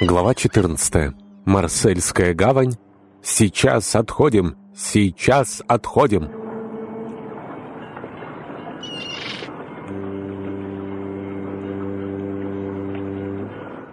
Глава 14. Марсельская гавань. Сейчас отходим. Сейчас отходим.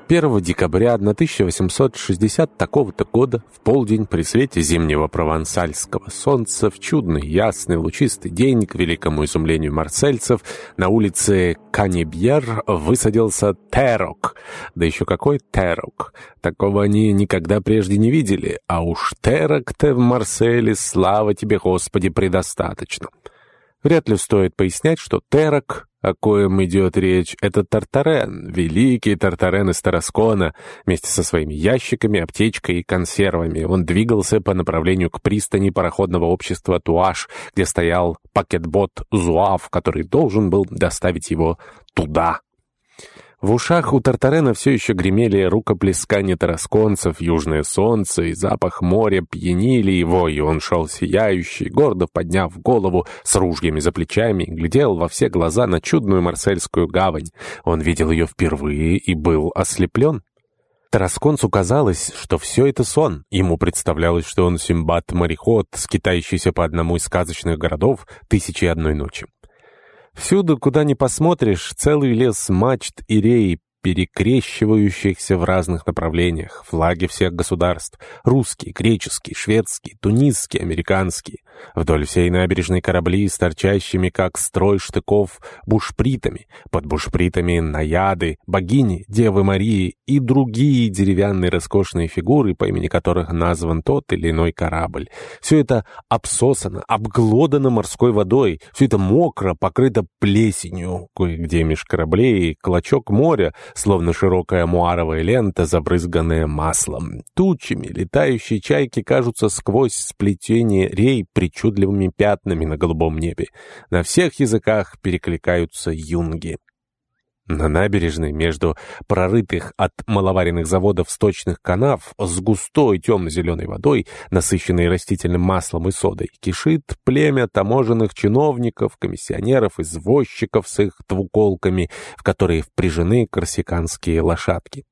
1 декабря 1860 такого-то года, в полдень, при свете зимнего провансальского солнца, в чудный, ясный, лучистый день, к великому изумлению марсельцев, на улице Канебьер высадился Терок. Да еще какой Терок! Такого они никогда прежде не видели, а уж Терок-то в Марселе, слава тебе, Господи, предостаточно. Вряд ли стоит пояснять, что Терок о коем идет речь, это Тартарен, великий Тартарен из Тараскона. Вместе со своими ящиками, аптечкой и консервами он двигался по направлению к пристани пароходного общества Туаш, где стоял пакетбот Зуав, который должен был доставить его туда. В ушах у Тартарена все еще гремели рукоплескания тарасконцев, южное солнце и запах моря пьянили его, и он шел сияющий, гордо подняв голову с ружьями за плечами, глядел во все глаза на чудную марсельскую гавань. Он видел ее впервые и был ослеплен. Тарасконцу казалось, что все это сон. Ему представлялось, что он Симбат-мореход, скитающийся по одному из сказочных городов «Тысячи одной ночи». Всюду, куда ни посмотришь, целый лес мачт и рей, перекрещивающихся в разных направлениях, флаги всех государств — русский, греческий, шведский, тунисский, американский. Вдоль всей набережной корабли с торчащими, как строй штыков, бушпритами, под бушпритами наяды, богини, Девы Марии и другие деревянные роскошные фигуры, по имени которых назван тот или иной корабль. Все это обсосано, обглодано морской водой, все это мокро, покрыто плесенью, кое-где меж кораблей клочок моря, словно широкая муаровая лента, забрызганная маслом. Тучами летающие чайки кажутся сквозь сплетение рей причудливыми пятнами на голубом небе. На всех языках перекликаются юнги. На набережной между прорытых от маловаренных заводов сточных канав с густой темно-зеленой водой, насыщенной растительным маслом и содой, кишит племя таможенных чиновников, комиссионеров, извозчиков с их двуколками, в которые впряжены корсиканские лошадки.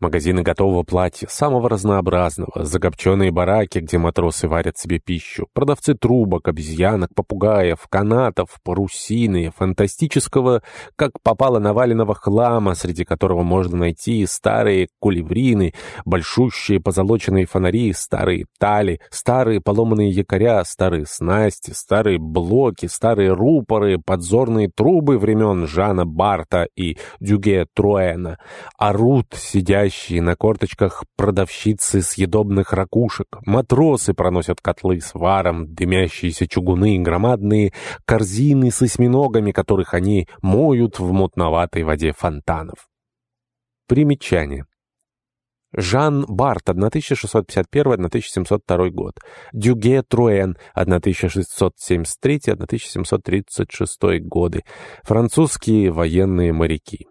Магазины готового платья, самого разнообразного, закопченные бараки, где матросы варят себе пищу, продавцы трубок, обезьянок, попугаев, канатов, парусины, фантастического, как попало наваленного хлама, среди которого можно найти старые кулеврины, большущие позолоченные фонари, старые тали, старые поломанные якоря, старые снасти, старые блоки, старые рупоры, подзорные трубы времен Жана Барта и Дюге Труэна, орут сидящие сидящие на корточках продавщицы съедобных ракушек, матросы проносят котлы с варом, дымящиеся чугуны, громадные корзины с осьминогами, которых они моют в мутноватой воде фонтанов. Примечание. Жан Барт, 1651-1702 год. Дюге Труэн, 1673-1736 годы. Французские военные моряки.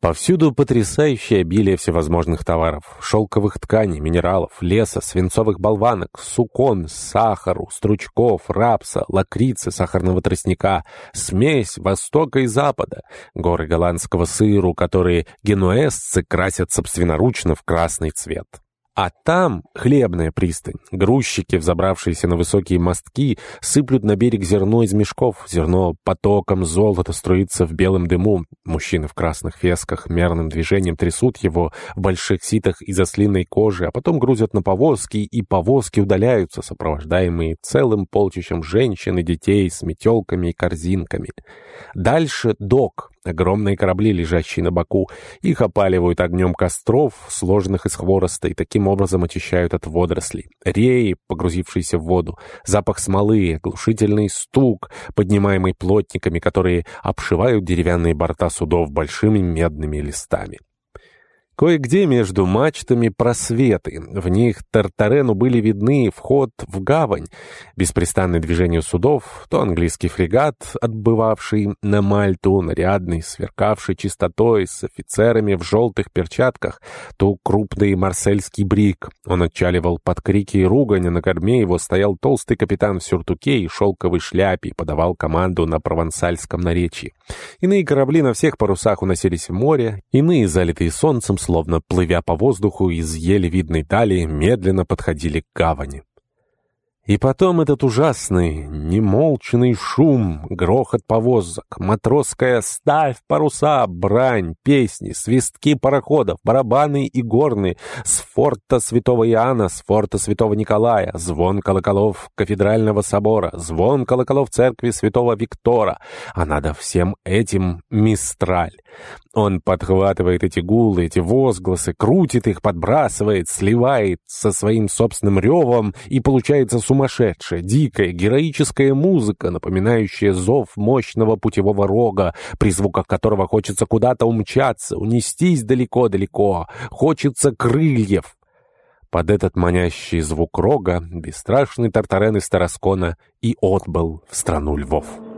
Повсюду потрясающее обилие всевозможных товаров. Шелковых тканей, минералов, леса, свинцовых болванок, сукон, сахару, стручков, рапса, лакрицы, сахарного тростника, смесь Востока и Запада, горы голландского сыру, которые генуэзцы красят собственноручно в красный цвет. А там хлебная пристань. Грузчики, взобравшиеся на высокие мостки, сыплют на берег зерно из мешков. Зерно потоком золота струится в белом дыму. Мужчины в красных фесках мерным движением трясут его в больших ситах из ослиной кожи, а потом грузят на повозки, и повозки удаляются, сопровождаемые целым полчищем женщин и детей с метелками и корзинками. Дальше док, огромные корабли, лежащие на боку. Их опаливают огнем костров, сложенных из хвороста, и таким образом очищают от водорослей. Реи, погрузившиеся в воду, запах смолы, оглушительный стук, поднимаемый плотниками, которые обшивают деревянные борта судов большими медными листами. Кое-где между мачтами просветы. В них Тартарену были видны вход в гавань. Беспрестанное движение судов, то английский фрегат, отбывавший на Мальту, нарядный, сверкавший чистотой, с офицерами в желтых перчатках, то крупный марсельский брик. Он отчаливал под крики и ругань, а на корме его стоял толстый капитан в сюртуке и шелковой шляпе и подавал команду на провансальском наречии. Иные корабли на всех парусах уносились в море, иные, залитые солнцем, словно плывя по воздуху из еле видной дали, медленно подходили к гавани. И потом этот ужасный, немолчный шум, грохот повозок, матросская «ставь паруса», брань, песни, свистки пароходов, барабаны и горны, с форта святого Иоанна, с форта святого Николая, звон колоколов кафедрального собора, звон колоколов церкви святого Виктора, а надо всем этим мистраль. Он подхватывает эти гулы, эти возгласы, крутит их, подбрасывает, сливает со своим собственным ревом, и получается сумасшедшая, дикая, героическая музыка, напоминающая зов мощного путевого рога, при звуках которого хочется куда-то умчаться, унестись далеко-далеко, хочется крыльев. Под этот манящий звук рога бесстрашный Тартарен из Тараскона и отбыл в страну львов.